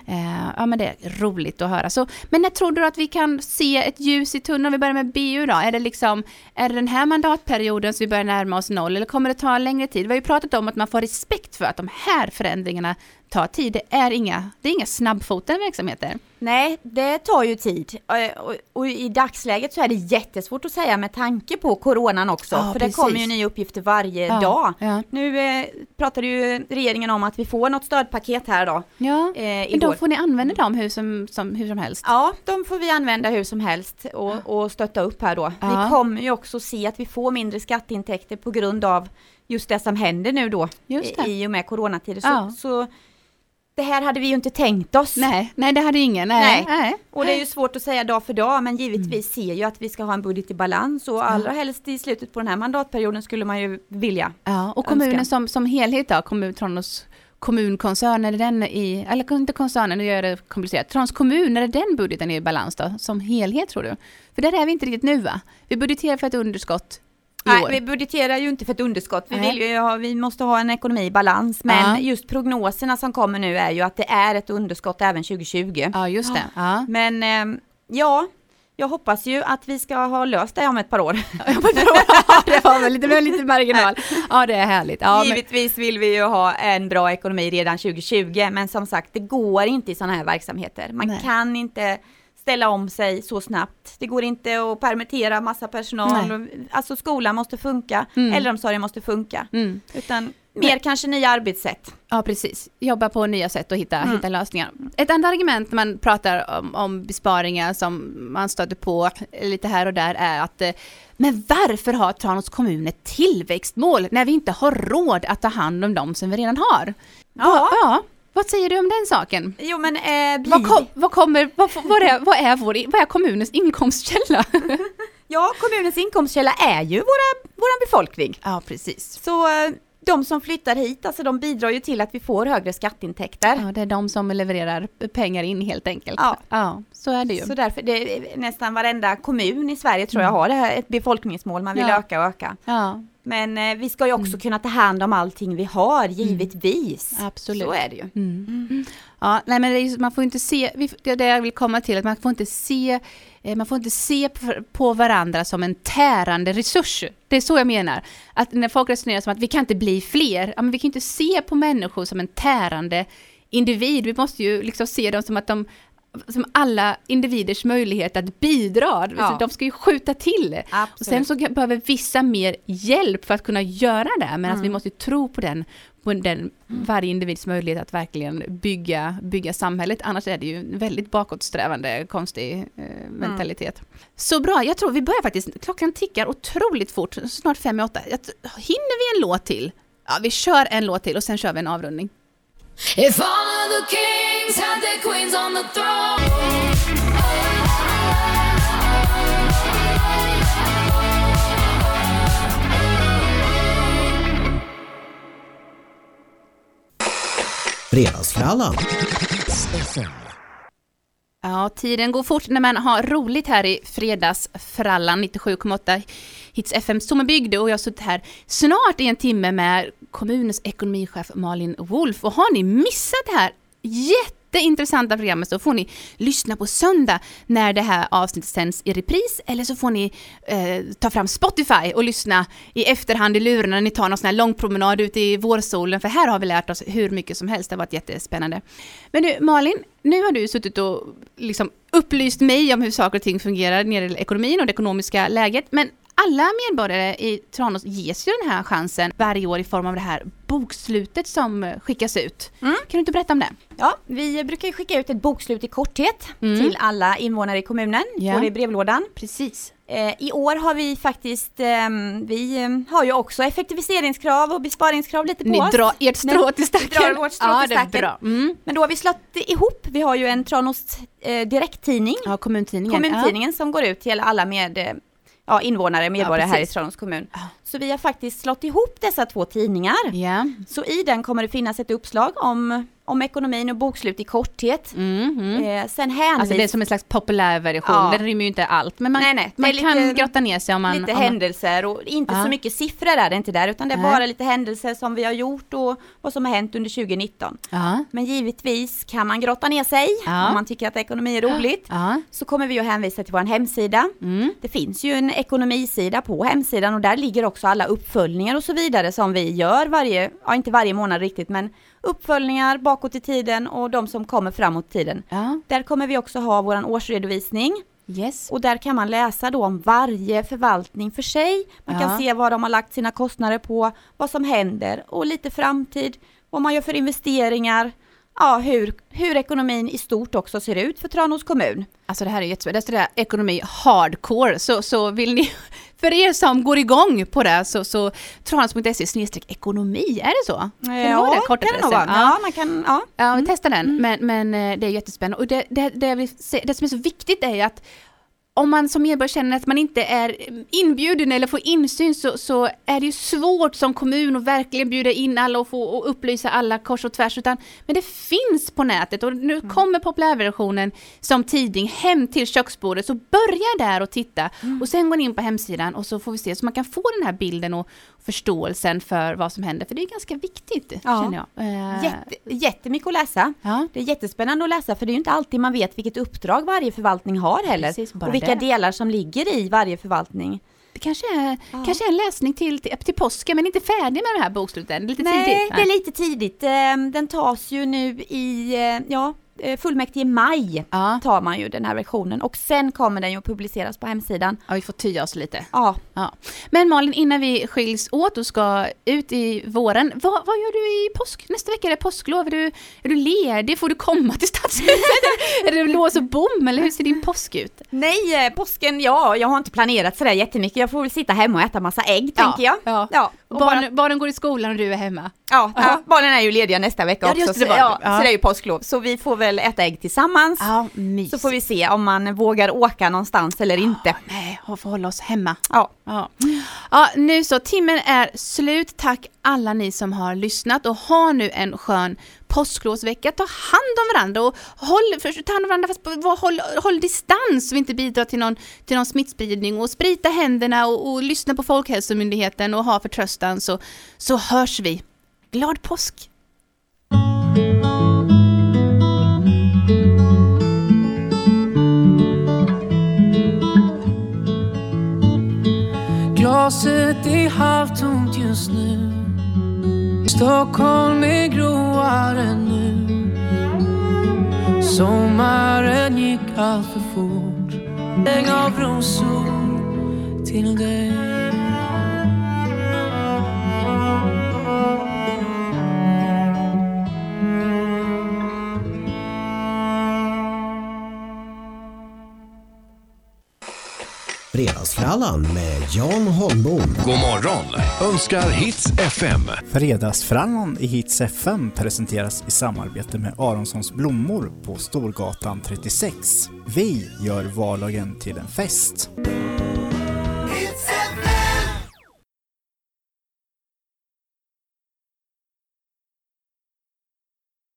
Eh, ja men det är roligt att höra. Så, men när tror du att vi kan se ett ljus i tunneln? Om vi börjar med BU då, är det liksom, är det den här mandatperioden så vi börjar närma oss noll eller kommer det ta längre tid? Vi har ju pratat om att man får respekt för att de här förändringarna tar tid. Det är inga, det är inga snabbfotade verksamheter. Nej, det tar ju tid. Och, och, och i dagsläget så är det jättesvårt att säga med tanke på coronan också. Ja, för precis. det kommer ju nya uppgifter varje Ja, dag. ja. Nu eh, pratade ju regeringen om att vi får något stödpaket här då. Ja, Eh, men då igår. får ni använda dem hur som, som, hur som helst. Ja, de får vi använda hur som helst och, och stötta upp här då. Vi kommer ju också se att vi får mindre skatteintäkter på grund av just det som händer nu då i, och med coronatider. Så, Ja. så det här hade vi ju inte tänkt oss. Nej, nej det hade ingen. Nej. Nej. nej. Och det är ju svårt att säga dag för dag, men givetvis ser ju att vi ska ha en budget i balans och allra helst i slutet på den här mandatperioden skulle man ju vilja. Ja, och kommunen som, som helhet då, kommun, Tranås kommunkoncern, är det den i, eller inte koncernen, nu gör jag det komplicerat, Tranås kommun, är det den budgeten är i balans då, som helhet tror du? För där är vi inte riktigt nu va? Vi budgeterar för ett underskott Nej, år. vi budgeterar ju inte för ett underskott, vi, Nej. vill ju ha, vi måste ha en ekonomi i balans, men Ja. just prognoserna som kommer nu är ju att det är ett underskott även 2020. Ja, just det. Ja. Men ehm, ja, jag hoppas ju att vi ska ha löst det om ett par år. Det var väl lite, var lite marginal. Ja, det är härligt. Ja, men, Givetvis vill vi ju ha en bra ekonomi redan 2020, men som sagt, det går inte i sådana här verksamheter. Man Nej. kan inte ställa om sig så snabbt. Det går inte att permittera massa personal. Alltså skolan måste funka, Mm. äldreomsorgen måste funka. mm. Utan mer kanske nya arbetssätt. Ja, precis. Jobba på nya sätt och hitta, Mm. hitta lösningar. Ett annat argument när man pratar om, om besparingar som man stöter på lite här och där är att eh, men varför har Tranås kommun ett tillväxtmål när vi inte har råd att ta hand om de som vi redan har? Ja. ja vad säger du om den saken? Jo men eh, blir Vad, kom, vad, kommer, vad, vad, är, vad, är vår, vad är kommunens inkomstkälla? Ja, kommunens inkomstkälla är ju våra, våran befolkning. Ja, precis. Så eh, de som flyttar hit, alltså de bidrar ju till att vi får högre skatteintäkter. Ja, det är de som levererar pengar in helt enkelt. Ja. ja så är det ju. Så därför, det är nästan varenda kommun i Sverige tror jag har det här, ett befolkningsmål man vill Ja. öka och öka. Ja, Men eh, vi ska ju också kunna ta hand om allting vi har, givetvis. absolut. Så är det ju. Mm. Ja, nej men det är, ju- man får inte se, det är det jag vill komma till, att man får inte se, eh, man får inte se på, på varandra som en tärande resurs. Det är så jag menar. Att när folk resonerar som att vi kan inte bli fler, ja, men vi kan inte se på människor som en tärande individ. Vi måste ju liksom se dem som att de som alla individers möjlighet att bidra. Ja. De ska ju skjuta till. Och sen så behöver vissa mer hjälp för att kunna göra det, men att vi måste tro på den, på den varje individs möjlighet att verkligen bygga, bygga samhället. Annars är det ju en väldigt bakåtsträvande, konstig eh, mentalitet. Så bra, jag tror vi börjar faktiskt, klockan tickar otroligt fort, snart fem i åtta. Hinner vi en låt till? Ja, vi kör en låt till och sen kör vi en avrundning. If all of the kings had their queens on the throne. Fredagsfrallan. Ja, tiden går fort när man har roligt här i fredagsfrallan 97,8 Hits FM Sommerbygd och jag har suttit här snart i en timme med kommunens ekonomichef Malin Wolf. Och har ni missat det här jätteintressanta programmet så får ni lyssna på söndag när det här avsnittet sänds i repris. Eller så får ni eh, ta fram Spotify och lyssna i efterhand i lurarna. När ni tar någon sån här lång promenad ute i vårsolen för här har vi lärt oss hur mycket som helst, det har varit jättespännande. Men du Malin, nu har du suttit och liksom upplyst mig om hur saker och ting fungerar när det gäller ekonomin och det ekonomiska läget, men alla medborgare i Tranås ges ju den här chansen varje år i form av det här bokslutet som eh, skickas ut. Mm. Kan du inte berätta om det? Ja, vi brukar skicka ut ett bokslut i korthet Mm. till alla invånare i kommunen, Ja. får det i brevlådan. Precis. Eh, I år har vi faktiskt, ehm, vi ehm, har ju också effektiviseringskrav och besparingskrav lite på Ni oss. drar ert strå till stacken. vi drar vårt strå ja, till det är stacken. bra. Mm. Men då har vi slått ihop, vi har ju en Tranås eh, direkttidning, Ja, kommuntidningen. kommuntidningen som går ut till alla med ja, invånare, medborgare här i. Tranås kommun. Så vi har faktiskt slått ihop dessa två tidningar. Ja. Så i den kommer det finnas ett uppslag om, om ekonomin och bokslut i korthet. Mm, mm. Eh, sen hänvis... Alltså det är som en slags populär version, Ja. den rymmer ju inte allt. Men man, Nej, nej, man kan lite- grotta ner sig om man... lite om man händelser och inte Ja. så mycket siffror är det inte där utan det är Nej. bara lite händelser som vi har gjort och vad som har hänt under 2019. ja, Men givetvis kan man grotta ner sig om man tycker att ekonomi är roligt. Så kommer vi att hänvisa till vår hemsida. Mm. Det finns ju en ekonomisida på hemsidan och där ligger också alla uppföljningar och så vidare som vi gör varje, ja inte varje månad riktigt men uppföljningar bakåt i tiden och de som kommer framåt i tiden. ja. Där kommer vi också ha våran årsredovisning Yes. och där kan man läsa då om varje förvaltning för sig. Man kan Ja. se vad de har lagt sina kostnader på, vad som händer och lite framtid, vad man gör för investeringar, ja hur, hur ekonomin i stort också ser ut för Tranås kommun. Alltså det här är jättespännande. Det står där ekonomi hardcore. Så, så vill ni, för er som går igång på det så, så snedstreck ekonomi, är det så? Kan vara det? Kan det nog vara. Ja, man kan, ja. Ja, vi testar den. Men, men eh, det är jättespännande. Och det, det, det, det som är så viktigt är ju att om man som medborgare känner att man inte är inbjuden eller får insyn så, så är det ju svårt som kommun att verkligen bjuda in alla och få och upplysa alla kors och tvärs. Utan, men det finns på nätet och nu kommer populärversionen som tidning hem till köksbordet. Så börja där och titta och sen gå in på hemsidan och så får vi se så man kan få den här bilden och förståelsen för vad som händer. För det är ganska viktigt Ja. känner jag. Eh, Jätte, jättemycket att läsa. Ja. Det är jättespännande att läsa för det är inte alltid man vet vilket uppdrag varje förvaltning har heller. Precis, och vilka det. delar som ligger i varje förvaltning. Det kanske är, Ja. kanske är en läsning till, till, till påsken men inte färdig med det här bokslutet än. Lite Nej, tidigt. det är lite tidigt. Ehm, Den tas ju nu i, eh, ja, fullmäktige i maj Ja. tar man ju den här versionen och sen kommer den ju att publiceras på hemsidan. ja, vi får tya oss lite. Ja, Ja. Men Malin, innan vi skiljs åt och ska ut i våren, vad, vad gör du i påsk? Nästa vecka är det påsklov. Är du, är du ledig? Får du komma till Stadshuset? är det lås och bom eller hur ser din påsk ut? nej, eh, påsken, ja, jag har inte planerat sådär jättemycket. Jag får väl sitta hemma och äta massa ägg, tänker jag. Ja. Ja, Barn, bara, Barnen går i skolan och du är hemma. ja, ja, barnen är ju lediga nästa vecka Ja, också, så, ja, så det är ju påsklov. Så vi får väl äta ägg tillsammans. Så får vi se om man vågar åka någonstans eller inte. Nej, och får hålla oss hemma. Ja. Ja. ja, nu så, timmen är slut. Tack alla ni som har lyssnat och ha nu en skön påsklovsvecka. Ta hand om varandra och håll, för, ta hand om varandra fast på, håll, håll distans så vi inte bidrar till någon, till någon smittspridning och sprita händerna och, och lyssna på Folkhälsomyndigheten och ha förtröstan så, så hörs vi. Glad påsk! Glaset är halvtomt just nu Stockholm är gråare nu? Sommaren gick allt för fort. Jag av rosor till dig. Fredagsfrallan med Jan Holmbom. God morgon önskar Hits FM. Fredagsfrallan i Hits FM presenteras i samarbete med Aronssons blommor på Storgatan 36. Vi gör vardagen till en fest.